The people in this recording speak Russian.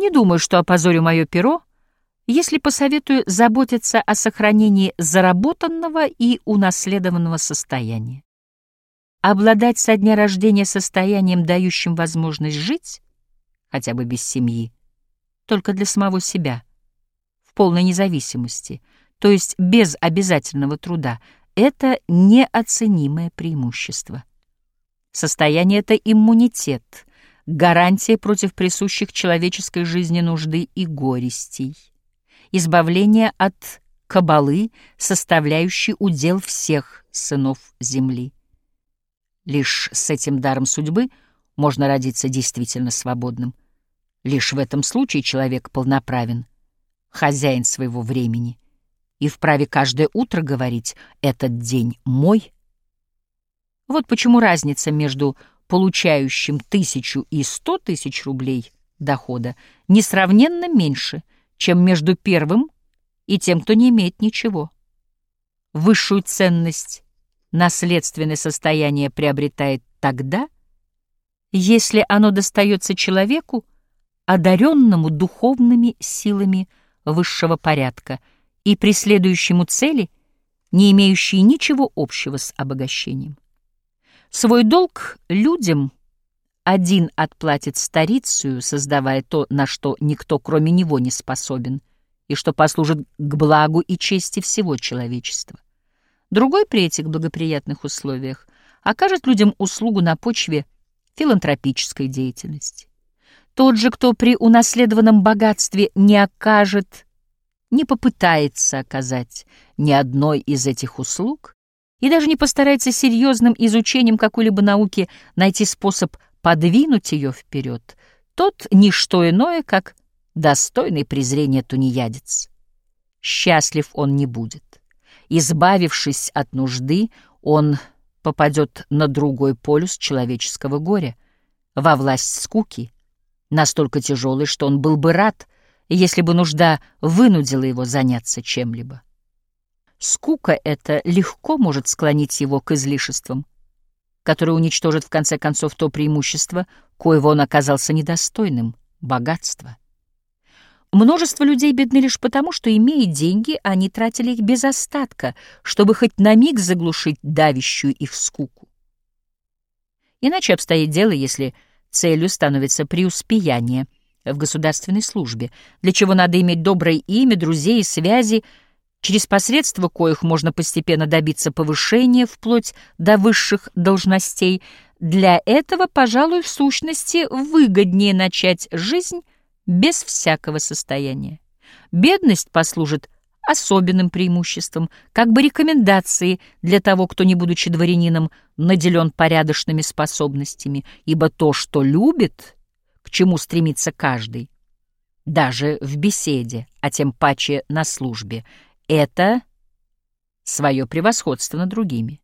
Не думаю, что опозорю мое перо, если посоветую заботиться о сохранении заработанного и унаследованного состояния. Обладать со дня рождения состоянием, дающим возможность жить, хотя бы без семьи, только для самого себя, в полной независимости, то есть без обязательного труда, это неоценимое преимущество. Состояние — это иммунитет, гарантия против присущих человеческой жизни нужды и горестей, избавление от кабалы, составляющей удел всех сынов земли. Лишь с этим даром судьбы можно родиться действительно свободным. Лишь в этом случае человек полноправен, хозяин своего времени, и вправе каждое утро говорить «этот день мой». Вот почему разница между получающим тысячу и сто тысяч рублей дохода несравненно меньше, чем между первым и тем, кто не имеет ничего. Высшую ценность наследственное состояние приобретает тогда, если оно достается человеку, одаренному духовными силами высшего порядка и преследующему цели, не имеющие ничего общего с обогащением. Свой долг людям один отплатит старицию, создавая то, на что никто кроме него не способен, и что послужит к благу и чести всего человечества. Другой при этих благоприятных условиях окажет людям услугу на почве филантропической деятельности. Тот же, кто при унаследованном богатстве не окажет, не попытается оказать ни одной из этих услуг и даже не постарается серьезным изучением какой-либо науки найти способ подвинуть ее вперед, тот — ничто иное, как достойный презрения тунеядец. Счастлив он не будет. Избавившись от нужды, он попадет на другой полюс человеческого горя, во власть скуки, настолько тяжелой, что он был бы рад, если бы нужда вынудила его заняться чем-либо. Скука эта легко может склонить его к излишествам, которые уничтожат в конце концов то преимущество, коего он оказался недостойным — богатство. Множество людей бедны лишь потому, что, имея деньги, они тратили их без остатка, чтобы хоть на миг заглушить давящую их скуку. Иначе обстоит дело, если целью становится преуспеяние в государственной службе, для чего надо иметь доброе имя, друзей и связи, через посредство коих можно постепенно добиться повышения вплоть до высших должностей. Для этого, пожалуй, в сущности, выгоднее начать жизнь без всякого состояния. Бедность послужит особенным преимуществом, как бы рекомендацией для того, кто, не будучи дворянином, наделен порядочными способностями, ибо то, что любит, к чему стремится каждый, даже в беседе, а тем паче на службе, это свое превосходство над другими.